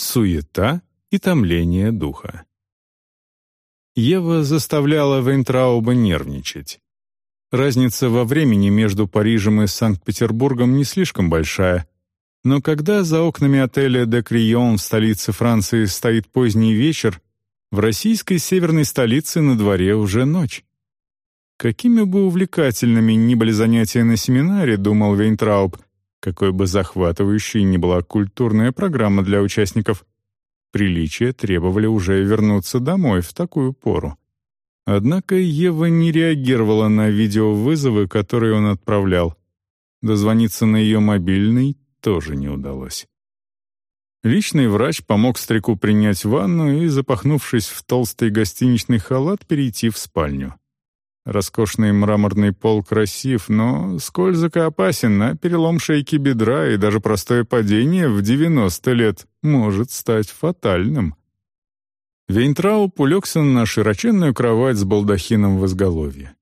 суета и томление духа. Ева заставляла Вейнтрауба нервничать. Разница во времени между Парижем и Санкт-Петербургом не слишком большая, но когда за окнами отеля «Де Крион» в столице Франции стоит поздний вечер, в российской северной столице на дворе уже ночь. Какими бы увлекательными ни были занятия на семинаре, думал Вейнтрауб, какой бы захватывающей ни была культурная программа для участников, приличия требовали уже вернуться домой в такую пору. Однако Ева не реагировала на видеовызовы, которые он отправлял. Дозвониться на ее мобильный тоже не удалось. Личный врач помог старику принять ванну и, запахнувшись в толстый гостиничный халат, перейти в спальню. Роскошный мраморный пол красив, но скользок и опасен, а перелом шейки бедра и даже простое падение в 90 лет может стать фатальным. Вейнтрауп улегся на широченную кровать с балдахином в изголовье.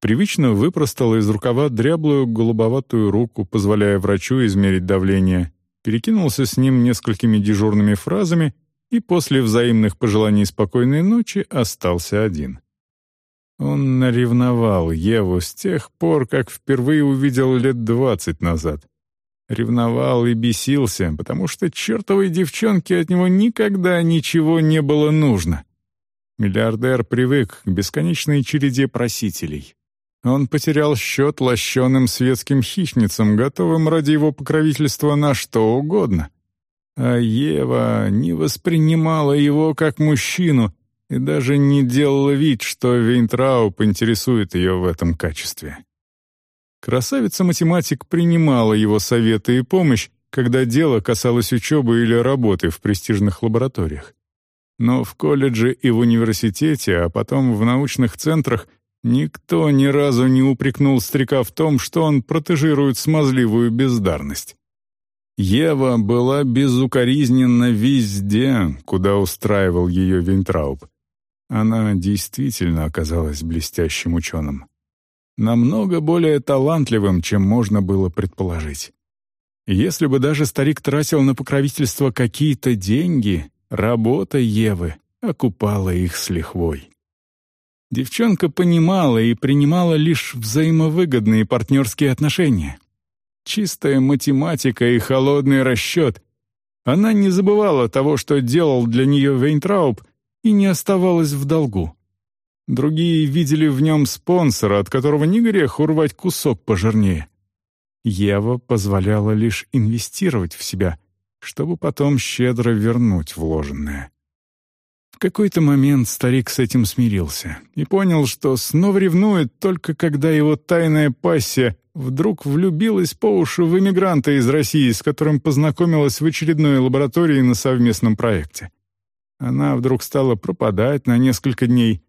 Привычно выпростал из рукава дряблую голубоватую руку, позволяя врачу измерить давление, перекинулся с ним несколькими дежурными фразами и после взаимных пожеланий спокойной ночи остался один. Он наревновал Еву с тех пор, как впервые увидел лет двадцать назад. Ревновал и бесился, потому что чертовой девчонке от него никогда ничего не было нужно. Миллиардер привык к бесконечной череде просителей. Он потерял счет лощеным светским хищницам, готовым ради его покровительства на что угодно. А Ева не воспринимала его как мужчину и даже не делала вид, что Вейнтрауп интересует ее в этом качестве. Красавица-математик принимала его советы и помощь, когда дело касалось учебы или работы в престижных лабораториях. Но в колледже и в университете, а потом в научных центрах никто ни разу не упрекнул старика в том, что он протежирует смазливую бездарность. Ева была безукоризненна везде, куда устраивал ее Винтрауб. Она действительно оказалась блестящим ученым. Намного более талантливым, чем можно было предположить. Если бы даже старик тратил на покровительство какие-то деньги, работа Евы окупала их с лихвой. Девчонка понимала и принимала лишь взаимовыгодные партнерские отношения. Чистая математика и холодный расчет. Она не забывала того, что делал для нее Вейнтрауб, и не оставалась в долгу. Другие видели в нем спонсора, от которого не грех урвать кусок пожирнее. Ева позволяла лишь инвестировать в себя, чтобы потом щедро вернуть вложенное. В какой-то момент старик с этим смирился и понял, что снова ревнует только когда его тайная пассия вдруг влюбилась по уши в эмигранта из России, с которым познакомилась в очередной лаборатории на совместном проекте. Она вдруг стала пропадать на несколько дней,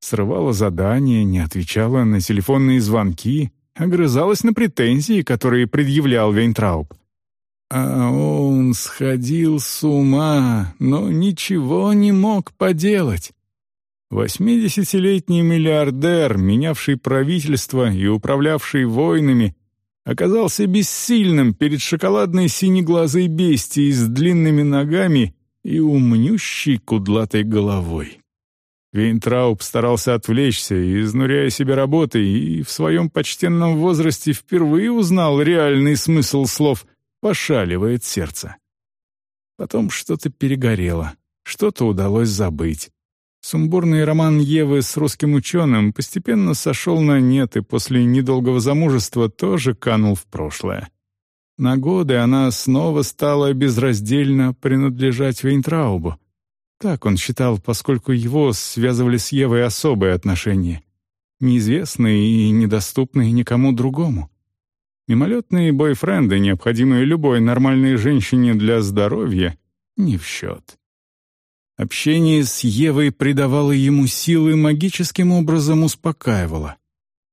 срывала задания, не отвечала на телефонные звонки, огрызалась на претензии, которые предъявлял Вейнтрауб. А он сходил с ума, но ничего не мог поделать. Восьмидесятилетний миллиардер, менявший правительство и управлявший войнами, оказался бессильным перед шоколадной синеглазой бестией с длинными ногами и умнющей кудлатой головой. Вейнтрауб старался отвлечься, изнуряя себя работой, и в своем почтенном возрасте впервые узнал реальный смысл слов «пошаливает сердце». Потом что-то перегорело, что-то удалось забыть. Сумбурный роман Евы с русским ученым постепенно сошел на нет и после недолгого замужества тоже канул в прошлое. На годы она снова стала безраздельно принадлежать Вейнтраубу. Так он считал, поскольку его связывали с Евой особые отношения, неизвестные и недоступные никому другому. Мимолетные бойфренды, необходимые любой нормальной женщине для здоровья, не в счет. Общение с Евой придавало ему силы магическим образом успокаивало.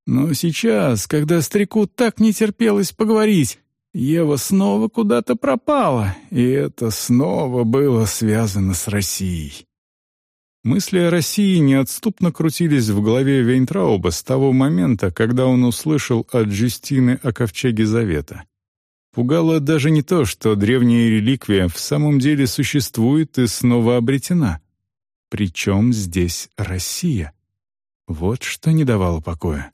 Но сейчас, когда старику так не терпелось поговорить, Ева снова куда-то пропала, и это снова было связано с Россией. Мысли о России неотступно крутились в голове Вейнтрауба с того момента, когда он услышал от Джустины о Ковчеге Завета. Пугало даже не то, что древняя реликвия в самом деле существует и снова обретена. Причем здесь Россия? Вот что не давало покоя.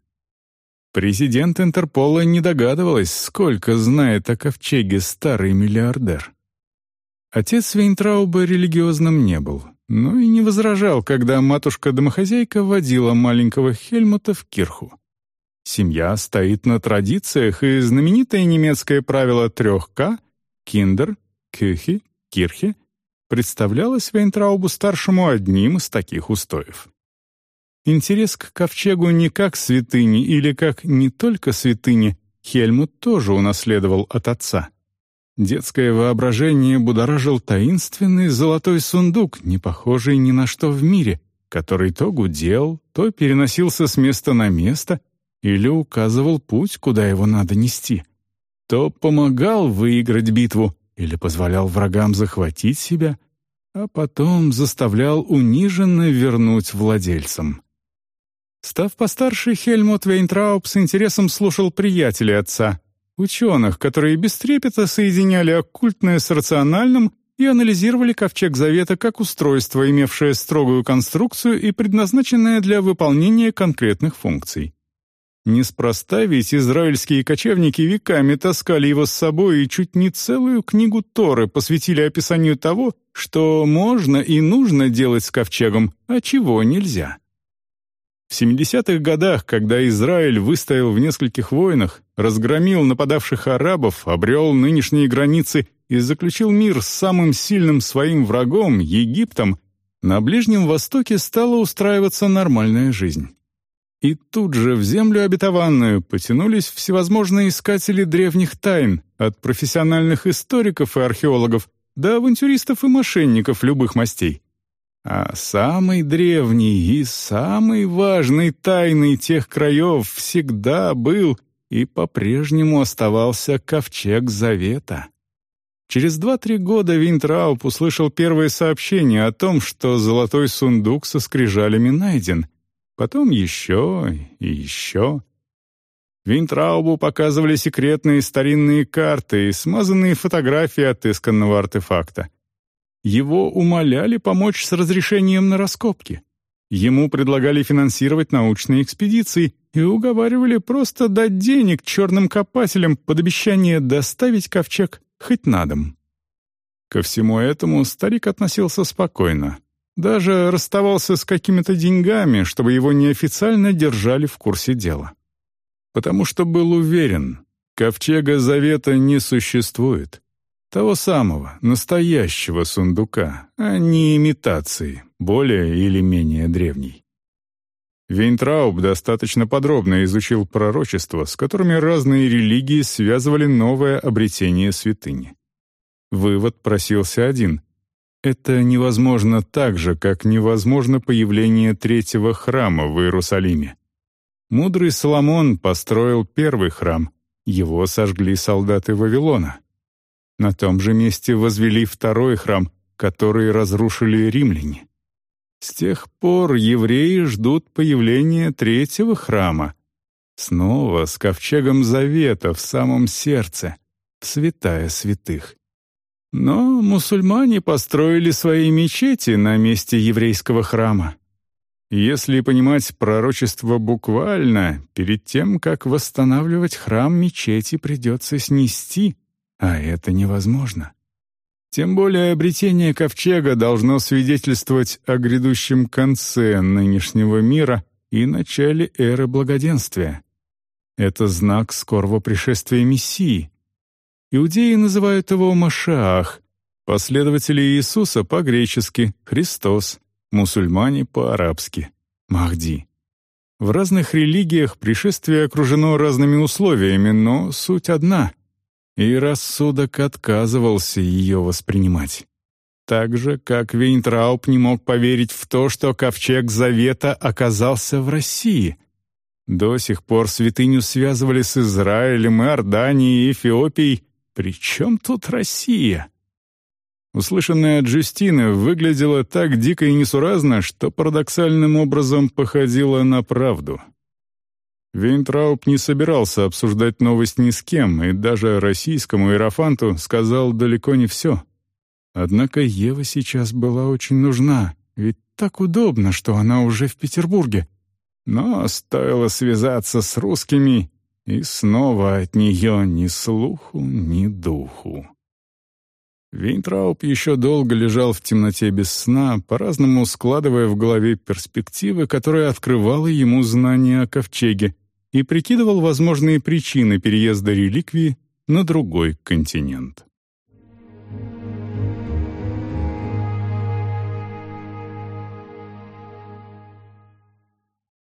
Президент Интерпола не догадывалась, сколько знает о ковчеге старый миллиардер. Отец Вейнтрауба религиозным не был, но и не возражал, когда матушка-домохозяйка водила маленького Хельмута в кирху. Семья стоит на традициях, и знаменитое немецкое правило трех «К» — «Киндер», «Кюхи», «Кирхе» представлялось Вейнтраубу-старшему одним из таких устоев. Интерес к ковчегу не как святыне или как не только святыне Хельмут тоже унаследовал от отца. Детское воображение будоражил таинственный золотой сундук, не похожий ни на что в мире, который то гудел, то переносился с места на место или указывал путь, куда его надо нести, то помогал выиграть битву или позволял врагам захватить себя, а потом заставлял униженно вернуть владельцам. Став постарше, Хельмут Вейнтрауб с интересом слушал приятелей отца, ученых, которые без трепета соединяли оккультное с рациональным и анализировали Ковчег Завета как устройство, имевшее строгую конструкцию и предназначенное для выполнения конкретных функций. Неспроста ведь израильские кочевники веками таскали его с собой и чуть не целую книгу Торы посвятили описанию того, что можно и нужно делать с ковчегом, а чего нельзя. В 70-х годах, когда Израиль выстоял в нескольких войнах, разгромил нападавших арабов, обрел нынешние границы и заключил мир с самым сильным своим врагом, Египтом, на Ближнем Востоке стала устраиваться нормальная жизнь. И тут же в землю обетованную потянулись всевозможные искатели древних тайн, от профессиональных историков и археологов до авантюристов и мошенников любых мастей. А самый древний и самый важный тайной тех краев всегда был и по-прежнему оставался ковчег Завета. Через два-три года Винтрауп услышал первое сообщение о том, что золотой сундук со скрижалями найден. Потом еще и еще. Винтраубу показывали секретные старинные карты и смазанные фотографии отысканного артефакта. Его умоляли помочь с разрешением на раскопки. Ему предлагали финансировать научные экспедиции и уговаривали просто дать денег черным копателям под обещание доставить ковчег хоть на дом. Ко всему этому старик относился спокойно. Даже расставался с какими-то деньгами, чтобы его неофициально держали в курсе дела. Потому что был уверен, ковчега завета не существует. Того самого, настоящего сундука, а не имитации, более или менее древней. Вейнтрауб достаточно подробно изучил пророчества, с которыми разные религии связывали новое обретение святыни. Вывод просился один. Это невозможно так же, как невозможно появление третьего храма в Иерусалиме. Мудрый Соломон построил первый храм, его сожгли солдаты Вавилона. На том же месте возвели второй храм, который разрушили римляне. С тех пор евреи ждут появления третьего храма. Снова с ковчегом завета в самом сердце, в святая святых. Но мусульмане построили свои мечети на месте еврейского храма. Если понимать пророчество буквально, перед тем, как восстанавливать храм мечети, придется снести, а это невозможно. Тем более обретение ковчега должно свидетельствовать о грядущем конце нынешнего мира и начале эры благоденствия. Это знак скорого пришествия Мессии. Иудеи называют его Машаах, последователи Иисуса по-гречески «Христос», мусульмане по-арабски «Махди». В разных религиях пришествие окружено разными условиями, но суть одна — и рассудок отказывался ее воспринимать. Так же, как Вейнтрауб не мог поверить в то, что ковчег Завета оказался в России. До сих пор святыню связывали с Израилем, Иорданией и Эфиопией. Причем тут Россия? Услышанное от Джустины выглядело так дико и несуразно, что парадоксальным образом походило на правду. Вейнтрауб не собирался обсуждать новость ни с кем, и даже российскому иерофанту сказал далеко не все. Однако Ева сейчас была очень нужна, ведь так удобно, что она уже в Петербурге. Но стоило связаться с русскими, и снова от нее ни слуху, ни духу. Вейнтрауб еще долго лежал в темноте без сна, по-разному складывая в голове перспективы, которые открывало ему знание о ковчеге, и прикидывал возможные причины переезда реликвии на другой континент.